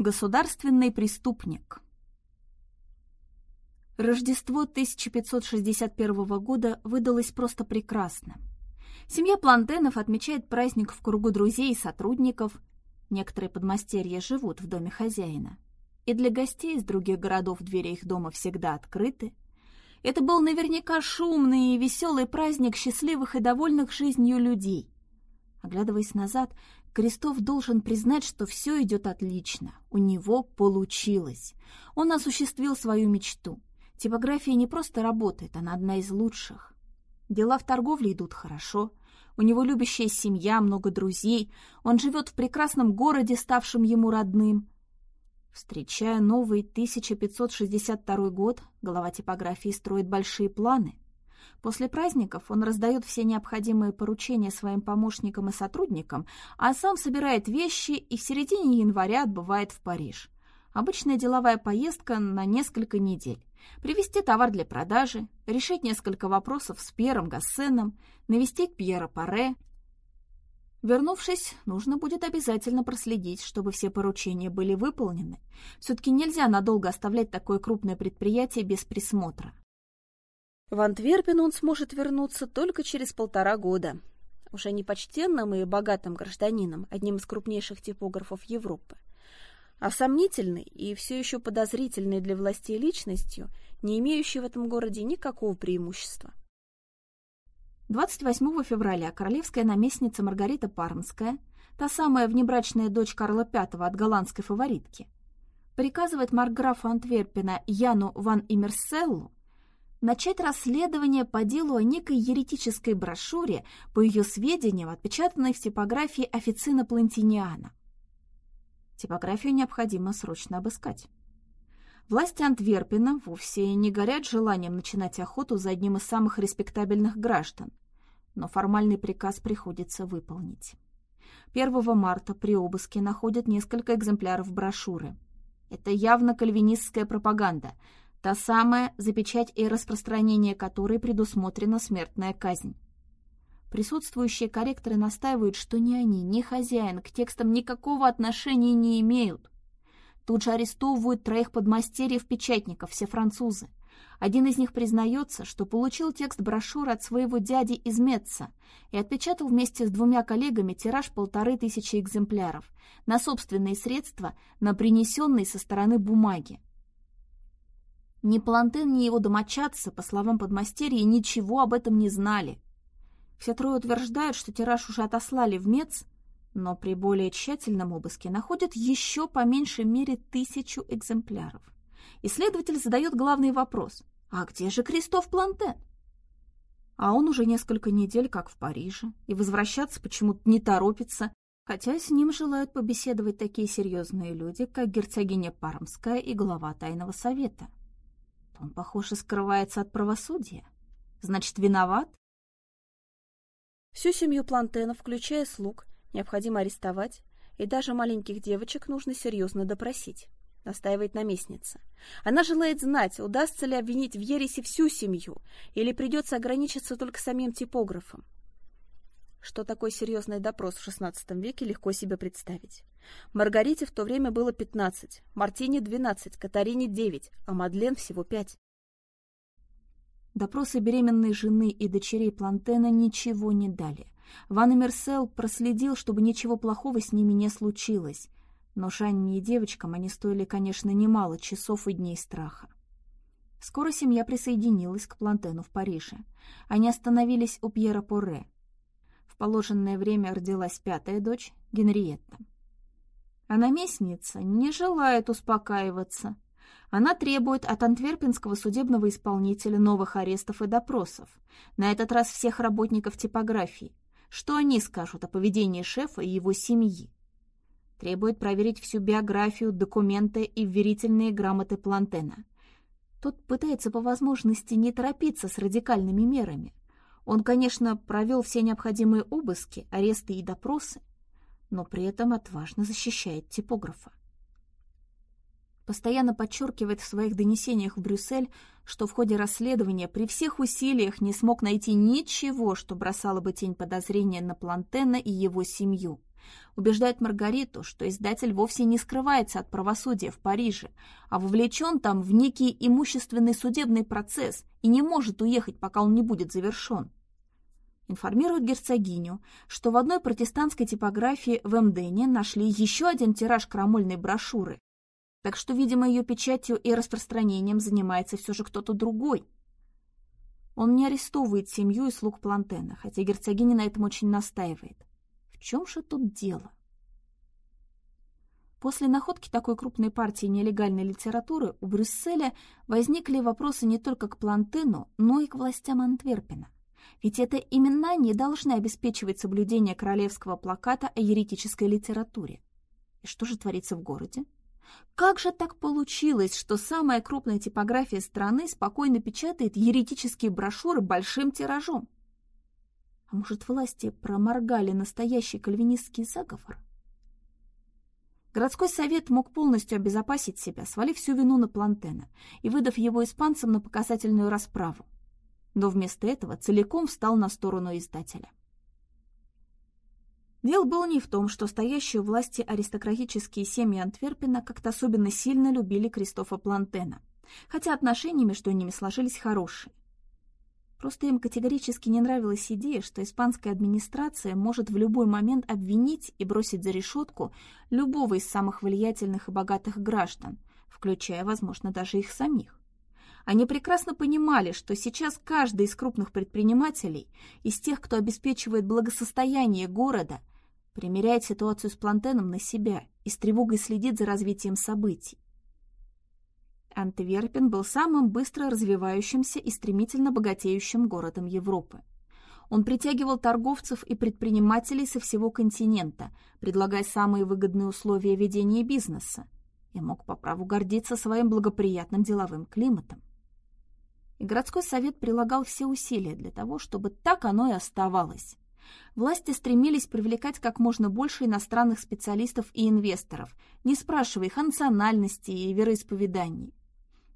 Государственный преступник. Рождество 1561 года выдалось просто прекрасно. Семья Плантенов отмечает праздник в кругу друзей и сотрудников. Некоторые подмастерья живут в доме хозяина. И для гостей из других городов двери их дома всегда открыты. Это был наверняка шумный и веселый праздник счастливых и довольных жизнью людей. Оглядываясь назад, Крестов должен признать, что все идет отлично. У него получилось. Он осуществил свою мечту. Типография не просто работает, она одна из лучших. Дела в торговле идут хорошо. У него любящая семья, много друзей. Он живет в прекрасном городе, ставшем ему родным. Встречая новый 1562 год, глава типографии строит большие планы. После праздников он раздает все необходимые поручения своим помощникам и сотрудникам, а сам собирает вещи и в середине января отбывает в Париж. Обычная деловая поездка на несколько недель. Привезти товар для продажи, решить несколько вопросов с Пьером Гассеном, навестить Пьера Паре. Вернувшись, нужно будет обязательно проследить, чтобы все поручения были выполнены. Все-таки нельзя надолго оставлять такое крупное предприятие без присмотра. В Антверпен он сможет вернуться только через полтора года. Уже не почтенным и богатым гражданином, одним из крупнейших типографов Европы, а сомнительной и все еще подозрительной для властей личностью, не имеющей в этом городе никакого преимущества. 28 февраля королевская наместница Маргарита Пармская, та самая внебрачная дочь Карла V от голландской фаворитки, приказывает маркграфу Антверпена Яну ван Имерселлу начать расследование по делу о некой еретической брошюре, по ее сведениям, отпечатанной в типографии официна Плантиниана. Типографию необходимо срочно обыскать. Власти Антверпена вовсе не горят желанием начинать охоту за одним из самых респектабельных граждан, но формальный приказ приходится выполнить. 1 марта при обыске находят несколько экземпляров брошюры. Это явно кальвинистская пропаганда – Та самая, за печать и распространение которой предусмотрена смертная казнь. Присутствующие корректоры настаивают, что ни они, ни хозяин к текстам никакого отношения не имеют. Тут же арестовывают троих подмастерьев-печатников, все французы. Один из них признается, что получил текст брошюры от своего дяди из Меца и отпечатал вместе с двумя коллегами тираж полторы тысячи экземпляров на собственные средства, на принесенные со стороны бумаги. Ни Палантен, ни его домочадцы, по словам подмастерья, ничего об этом не знали. Все трое утверждают, что тираж уже отослали в МЕЦ, но при более тщательном обыске находят еще по меньшей мере тысячу экземпляров. Исследователь задает главный вопрос. А где же Кристоф Плантен? А он уже несколько недель как в Париже, и возвращаться почему-то не торопится, хотя с ним желают побеседовать такие серьезные люди, как герцогиня Пармская и глава Тайного Совета. Он, похоже, скрывается от правосудия. Значит, виноват? Всю семью Плантена, включая слуг, необходимо арестовать, и даже маленьких девочек нужно серьезно допросить, настаивает наместница. Она желает знать, удастся ли обвинить в ересе всю семью, или придется ограничиться только самим типографом. Что такой серьезный допрос в XVI веке, легко себе представить. Маргарите в то время было 15, Мартине 12, Катарине 9, а Мадлен всего 5. Допросы беременной жены и дочерей Плантена ничего не дали. Ван Мерсел проследил, чтобы ничего плохого с ними не случилось. Но Жанне и девочкам они стоили, конечно, немало часов и дней страха. Скоро семья присоединилась к Плантену в Париже. Они остановились у Пьера Порре. Положенное время родилась пятая дочь, Генриетта. А наместница не желает успокаиваться. Она требует от антверпенского судебного исполнителя новых арестов и допросов, на этот раз всех работников типографии. Что они скажут о поведении шефа и его семьи? Требует проверить всю биографию, документы и верительные грамоты Плантена. Тот пытается по возможности не торопиться с радикальными мерами. Он, конечно, провел все необходимые обыски, аресты и допросы, но при этом отважно защищает типографа. Постоянно подчеркивает в своих донесениях в Брюссель, что в ходе расследования при всех усилиях не смог найти ничего, что бросало бы тень подозрения на Плантена и его семью. Убеждает Маргариту, что издатель вовсе не скрывается от правосудия в Париже, а вовлечен там в некий имущественный судебный процесс и не может уехать, пока он не будет завершен. Информирует герцогиню, что в одной протестантской типографии в Эмдене нашли еще один тираж крамольной брошюры, так что, видимо, ее печатью и распространением занимается все же кто-то другой. Он не арестовывает семью и слуг Плантена, хотя герцогиня на этом очень настаивает. В чем же тут дело? После находки такой крупной партии нелегальной литературы у Брюсселя возникли вопросы не только к Плантену, но и к властям Антверпена. Ведь это именно они должны обеспечивать соблюдение королевского плаката о еретической литературе. И что же творится в городе? Как же так получилось, что самая крупная типография страны спокойно печатает еретические брошюры большим тиражом? А может, власти проморгали настоящий кальвинистский заговор? Городской совет мог полностью обезопасить себя, свалив всю вину на Плантена и выдав его испанцам на показательную расправу. Но вместо этого целиком встал на сторону издателя. Дело было не в том, что стоящие у власти аристократические семьи Антверпена как-то особенно сильно любили Кристофа Плантена, хотя отношения между ними сложились хорошие. Просто им категорически не нравилась идея, что испанская администрация может в любой момент обвинить и бросить за решетку любого из самых влиятельных и богатых граждан, включая, возможно, даже их самих. Они прекрасно понимали, что сейчас каждый из крупных предпринимателей, из тех, кто обеспечивает благосостояние города, примеряет ситуацию с Плантеном на себя и с тревогой следит за развитием событий. Антверпен был самым быстро развивающимся и стремительно богатеющим городом Европы. Он притягивал торговцев и предпринимателей со всего континента, предлагая самые выгодные условия ведения бизнеса, и мог по праву гордиться своим благоприятным деловым климатом. И городской совет прилагал все усилия для того, чтобы так оно и оставалось власти стремились привлекать как можно больше иностранных специалистов и инвесторов, не спрашивая их о национальности и вероисповедании.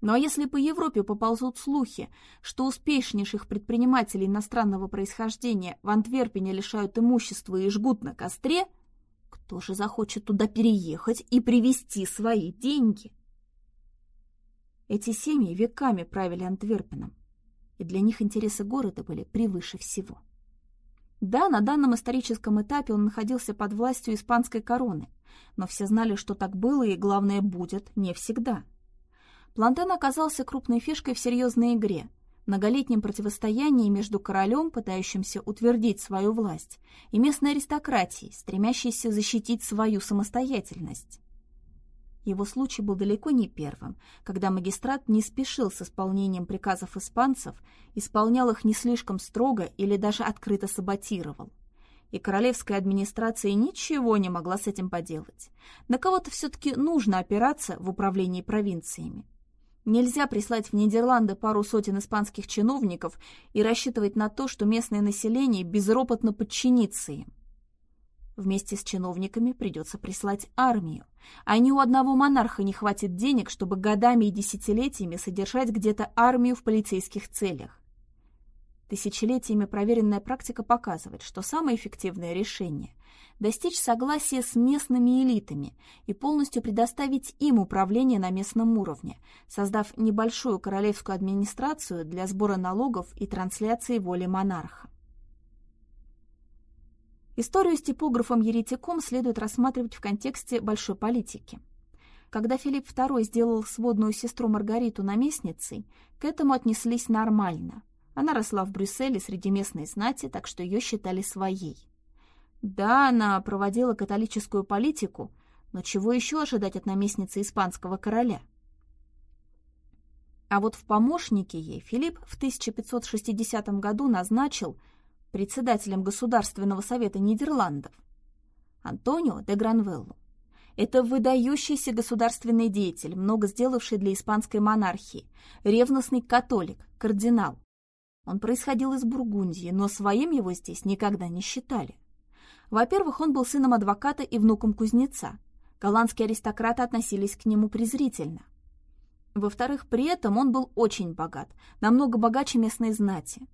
Ну а если по Европе поползут слухи, что успешнейших предпринимателей иностранного происхождения в Антверпене лишают имущества и жгут на костре, кто же захочет туда переехать и привезти свои деньги? Эти семьи веками правили Антверпеном, и для них интересы города были превыше всего. Да, на данном историческом этапе он находился под властью испанской короны, но все знали, что так было и, главное, будет не всегда. Плантен оказался крупной фишкой в серьезной игре, многолетнем противостоянии между королем, пытающимся утвердить свою власть, и местной аристократией, стремящейся защитить свою самостоятельность. Его случай был далеко не первым, когда магистрат не спешил с исполнением приказов испанцев, исполнял их не слишком строго или даже открыто саботировал. И королевская администрация ничего не могла с этим поделать. На кого-то все-таки нужно опираться в управлении провинциями. Нельзя прислать в Нидерланды пару сотен испанских чиновников и рассчитывать на то, что местное население безропотно подчинится им. Вместе с чиновниками придется прислать армию. А ни у одного монарха не хватит денег, чтобы годами и десятилетиями содержать где-то армию в полицейских целях. Тысячелетиями проверенная практика показывает, что самое эффективное решение – достичь согласия с местными элитами и полностью предоставить им управление на местном уровне, создав небольшую королевскую администрацию для сбора налогов и трансляции воли монарха. Историю с типографом-еретиком следует рассматривать в контексте большой политики. Когда Филипп II сделал сводную сестру Маргариту наместницей, к этому отнеслись нормально. Она росла в Брюсселе среди местной знати, так что ее считали своей. Да, она проводила католическую политику, но чего еще ожидать от наместницы испанского короля? А вот в помощнике ей Филипп в 1560 году назначил – председателем Государственного совета Нидерландов, Антонио де Гранвеллу. Это выдающийся государственный деятель, много сделавший для испанской монархии, ревностный католик, кардинал. Он происходил из Бургундии, но своим его здесь никогда не считали. Во-первых, он был сыном адвоката и внуком кузнеца. Голландские аристократы относились к нему презрительно. Во-вторых, при этом он был очень богат, намного богаче местной знати.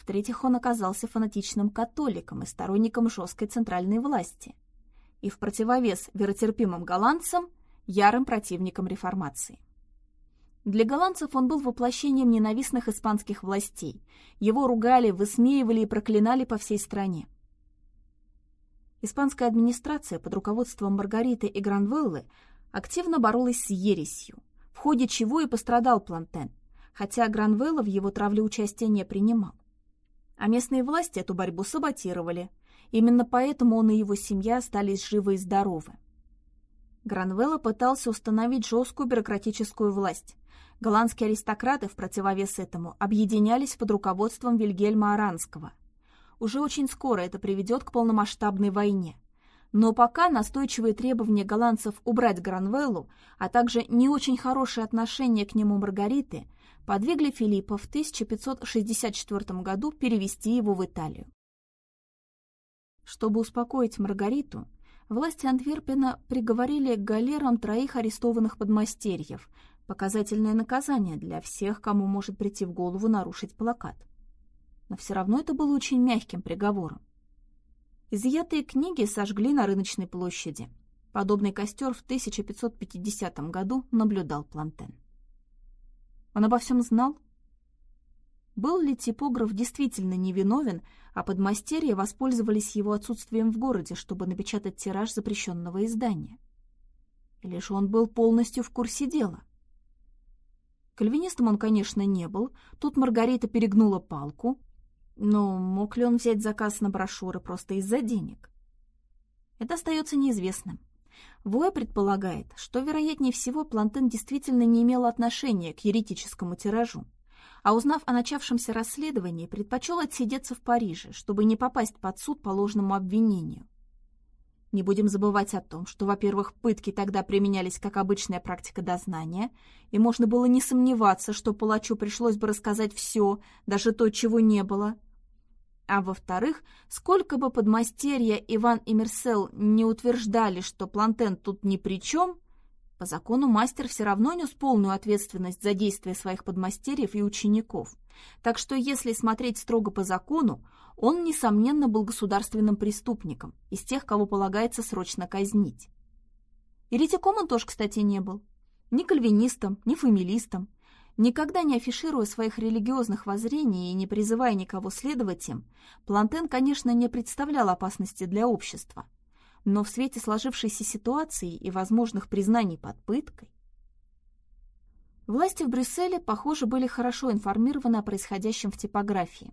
В-третьих, он оказался фанатичным католиком и сторонником жесткой центральной власти. И в противовес веротерпимым голландцам – ярым противником реформации. Для голландцев он был воплощением ненавистных испанских властей. Его ругали, высмеивали и проклинали по всей стране. Испанская администрация под руководством Маргариты и Гранвеллы активно боролась с ересью, в ходе чего и пострадал Плантен, хотя Гранвелла в его травле участия не принимал. А местные власти эту борьбу саботировали. Именно поэтому он и его семья остались живы и здоровы. Гранвелла пытался установить жесткую бюрократическую власть. Голландские аристократы в противовес этому объединялись под руководством Вильгельма Аранского. Уже очень скоро это приведет к полномасштабной войне. Но пока настойчивые требования голландцев убрать Гранвеллу, а также не очень хорошее отношение к нему Маргариты, подвигли Филиппа в 1564 году перевести его в Италию. Чтобы успокоить Маргариту, власти Антверпена приговорили к галерам троих арестованных подмастерьев, показательное наказание для всех, кому может прийти в голову нарушить плакат. Но все равно это было очень мягким приговором. Изъятые книги сожгли на рыночной площади. Подобный костер в 1550 году наблюдал Плантен. Он обо всем знал? Был ли типограф действительно невиновен, а подмастерья воспользовались его отсутствием в городе, чтобы напечатать тираж запрещенного издания? Или же он был полностью в курсе дела? Кальвинистом он, конечно, не был, тут Маргарита перегнула палку, но мог ли он взять заказ на брошюры просто из-за денег? Это остается неизвестным. Воя предполагает, что, вероятнее всего, Плантен действительно не имел отношения к еретическому тиражу, а узнав о начавшемся расследовании, предпочел отсидеться в Париже, чтобы не попасть под суд по ложному обвинению. Не будем забывать о том, что, во-первых, пытки тогда применялись как обычная практика дознания, и можно было не сомневаться, что палачу пришлось бы рассказать все, даже то, чего не было – а во-вторых, сколько бы подмастерья Иван и Мерсел не утверждали, что Плантен тут ни при чем, по закону мастер все равно нес полную ответственность за действия своих подмастерьев и учеников. Так что, если смотреть строго по закону, он, несомненно, был государственным преступником, из тех, кого полагается срочно казнить. Еретиком он тоже, кстати, не был. Ни кальвинистом, ни фамилистом. Никогда не афишируя своих религиозных воззрений и не призывая никого следовать им, Плантен, конечно, не представлял опасности для общества. Но в свете сложившейся ситуации и возможных признаний под пыткой... Власти в Брюсселе, похоже, были хорошо информированы о происходящем в типографии.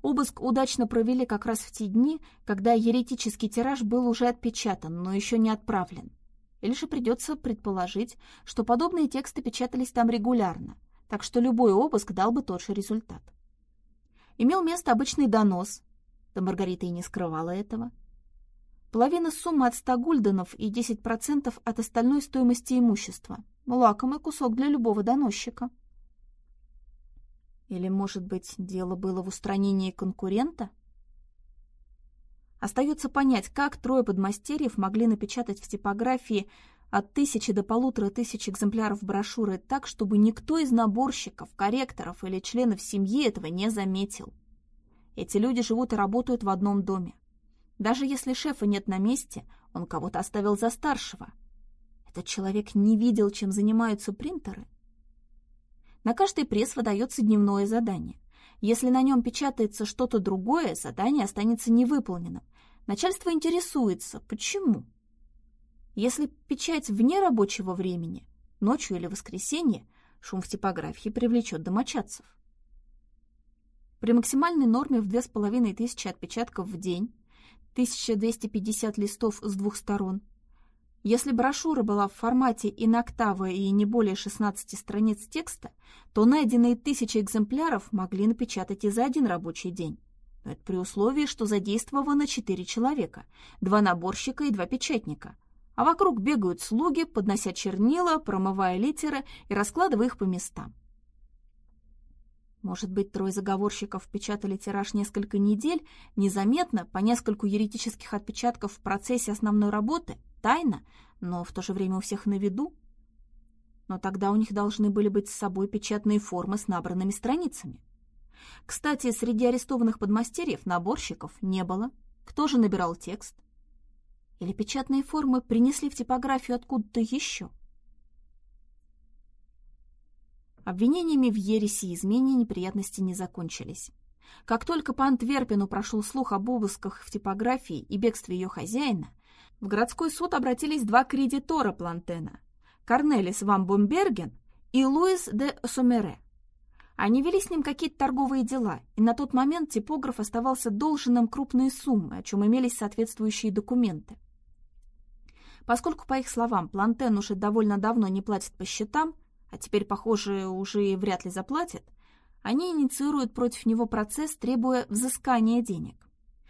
Обыск удачно провели как раз в те дни, когда еретический тираж был уже отпечатан, но еще не отправлен. Или же придется предположить, что подобные тексты печатались там регулярно – так что любой обыск дал бы тот же результат. Имел место обычный донос, да Маргарита и не скрывала этого. Половина суммы от 100 гульденов и 10% от остальной стоимости имущества. Лакомый кусок для любого доносчика. Или, может быть, дело было в устранении конкурента? Остается понять, как трое подмастерьев могли напечатать в типографии от тысячи до полутора тысяч экземпляров брошюры так, чтобы никто из наборщиков, корректоров или членов семьи этого не заметил. Эти люди живут и работают в одном доме. Даже если шефа нет на месте, он кого-то оставил за старшего. Этот человек не видел, чем занимаются принтеры. На каждый пресс выдается дневное задание. Если на нем печатается что-то другое, задание останется невыполненным. Начальство интересуется, почему? Если печать вне рабочего времени, ночью или воскресенье, шум в типографии привлечет домочадцев. При максимальной норме в 2500 отпечатков в день, 1250 листов с двух сторон, если брошюра была в формате иноктава и не более 16 страниц текста, то найденные тысячи экземпляров могли напечатать и за один рабочий день. Это при условии, что задействовано 4 человека, два наборщика и два печатника, а вокруг бегают слуги, поднося чернила, промывая литеры и раскладывая их по местам. Может быть, трое заговорщиков печатали тираж несколько недель, незаметно, по нескольку еретических отпечатков в процессе основной работы, тайно, но в то же время у всех на виду? Но тогда у них должны были быть с собой печатные формы с набранными страницами. Кстати, среди арестованных подмастерьев наборщиков не было. Кто же набирал текст? Или печатные формы принесли в типографию откуда-то еще? Обвинениями в ереси и измене неприятности не закончились. Как только по Антверпену прошел слух об обысках в типографии и бегстве ее хозяина, в городской суд обратились два кредитора Плантена – Корнелис Ван Бомберген и Луис де Сомере. Они вели с ним какие-то торговые дела, и на тот момент типограф оставался должным крупные суммы, о чем имелись соответствующие документы. Поскольку, по их словам, Плантен уже довольно давно не платит по счетам, а теперь, похоже, уже и вряд ли заплатит, они инициируют против него процесс, требуя взыскания денег.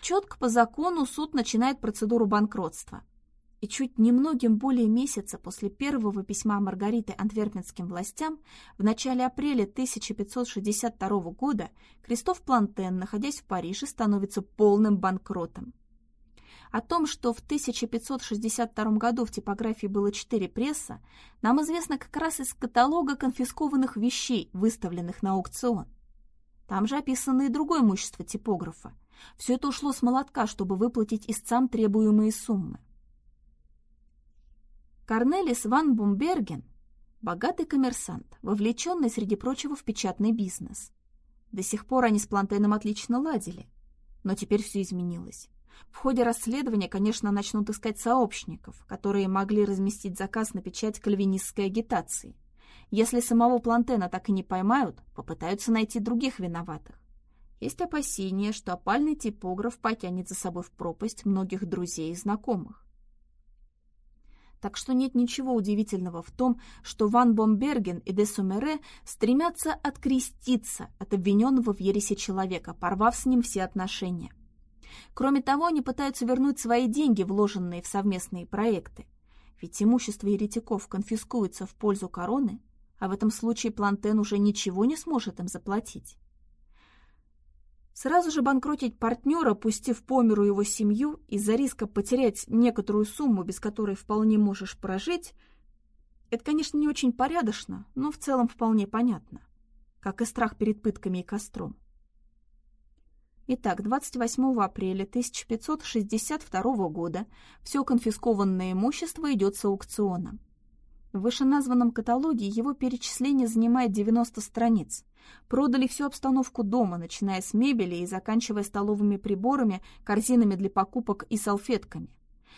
Четко по закону суд начинает процедуру банкротства. И чуть немногим более месяца после первого письма Маргариты антверпенским властям в начале апреля 1562 года Кристоф Плантен, находясь в Париже, становится полным банкротом. О том, что в 1562 году в типографии было четыре пресса, нам известно как раз из каталога конфискованных вещей, выставленных на аукцион. Там же описано и другое имущество типографа. Все это ушло с молотка, чтобы выплатить истцам требуемые суммы. Корнелис ван Бумберген – богатый коммерсант, вовлеченный, среди прочего, в печатный бизнес. До сих пор они с Плантеном отлично ладили, но теперь все изменилось. В ходе расследования, конечно, начнут искать сообщников, которые могли разместить заказ на печать кальвинистской агитации. Если самого Плантена так и не поймают, попытаются найти других виноватых. Есть опасения, что опальный типограф потянет за собой в пропасть многих друзей и знакомых. Так что нет ничего удивительного в том, что Ван Бомберген и де Сумере стремятся откреститься от обвиненного в ересе человека, порвав с ним все отношения. Кроме того, они пытаются вернуть свои деньги, вложенные в совместные проекты. Ведь имущество еретиков конфискуется в пользу короны, а в этом случае Плантен уже ничего не сможет им заплатить. Сразу же банкротить партнера, пустив по миру его семью, из-за риска потерять некоторую сумму, без которой вполне можешь прожить, это, конечно, не очень порядочно, но в целом вполне понятно, как и страх перед пытками и костром. Итак, 28 апреля 1562 года все конфискованное имущество идет с аукциона. В вышеназванном каталоге его перечисление занимает 90 страниц. Продали всю обстановку дома, начиная с мебели и заканчивая столовыми приборами, корзинами для покупок и салфетками.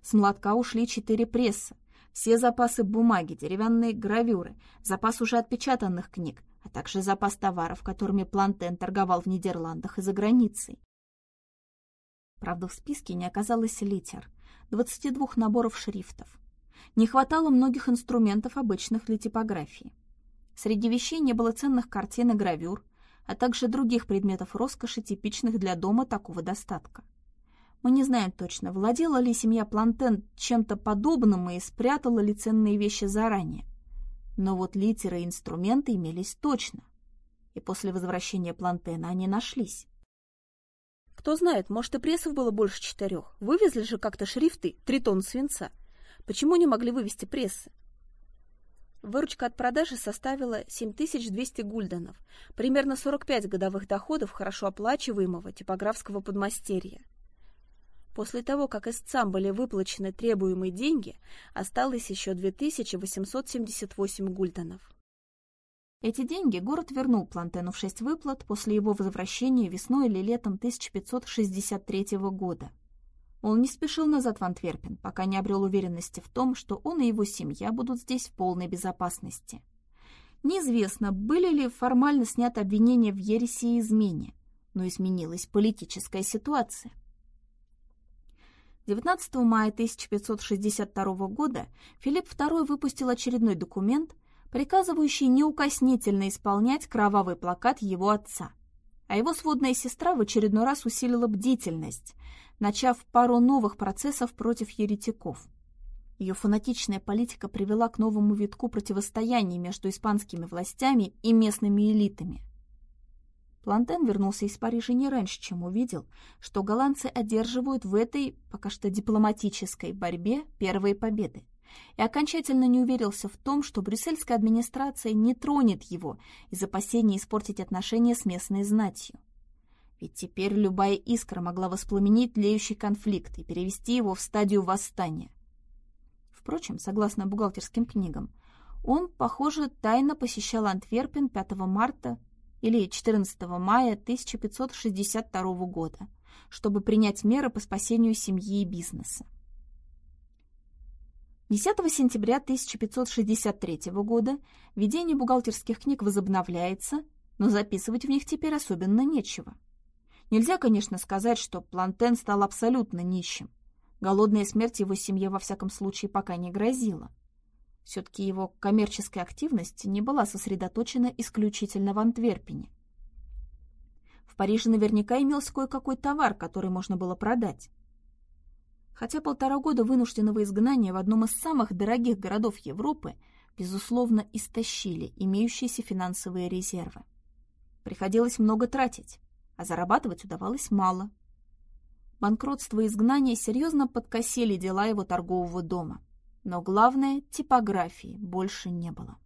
С молотка ушли четыре пресса, все запасы бумаги, деревянные гравюры, запас уже отпечатанных книг, а также запас товаров, которыми Плантен торговал в Нидерландах и за границей. Правда, в списке не оказалось литер, 22 наборов шрифтов. Не хватало многих инструментов, обычных для типографии. Среди вещей не было ценных картин и гравюр, а также других предметов роскоши, типичных для дома такого достатка. Мы не знаем точно, владела ли семья Плантен чем-то подобным и спрятала ли ценные вещи заранее. Но вот литеры и инструменты имелись точно. И после возвращения Плантена они нашлись. Кто знает, может и прессов было больше четырех. Вывезли же как-то шрифты, три тонн свинца. Почему не могли вывести прессы? Выручка от продажи составила 7200 гульденов, примерно 45 годовых доходов хорошо оплачиваемого типографского подмастерья. После того, как истцам были выплачены требуемые деньги, осталось еще 2878 гульденов. Эти деньги город вернул Плантену в шесть выплат после его возвращения весной или летом 1563 года. Он не спешил назад в Антверпен, пока не обрел уверенности в том, что он и его семья будут здесь в полной безопасности. Неизвестно, были ли формально сняты обвинения в ереси и измене, но изменилась политическая ситуация. 19 мая 1562 года Филипп II выпустил очередной документ, приказывающий неукоснительно исполнять кровавый плакат его отца. А его сводная сестра в очередной раз усилила бдительность, начав пару новых процессов против еретиков. Ее фанатичная политика привела к новому витку противостояния между испанскими властями и местными элитами. Плантен вернулся из Парижа не раньше, чем увидел, что голландцы одерживают в этой, пока что дипломатической борьбе первые победы, и окончательно не уверился в том, что брюссельская администрация не тронет его из опасения испортить отношения с местной знатью. Ведь теперь любая искра могла воспламенить тлеющий конфликт и перевести его в стадию восстания. Впрочем, согласно бухгалтерским книгам, он, похоже, тайно посещал Антверпен 5 марта или 14 мая 1562 года, чтобы принять меры по спасению семьи и бизнеса. 10 сентября 1563 года ведение бухгалтерских книг возобновляется, но записывать в них теперь особенно нечего. Нельзя, конечно, сказать, что Плантен стал абсолютно нищим. Голодная смерть его семье во всяком случае пока не грозила. Все-таки его коммерческая активность не была сосредоточена исключительно в Антверпене. В Париже наверняка имелся кое-какой товар, который можно было продать. Хотя полтора года вынужденного изгнания в одном из самых дорогих городов Европы, безусловно, истощили имеющиеся финансовые резервы. Приходилось много тратить а зарабатывать удавалось мало. Банкротство и изгнание серьезно подкосили дела его торгового дома. Но главное, типографии больше не было.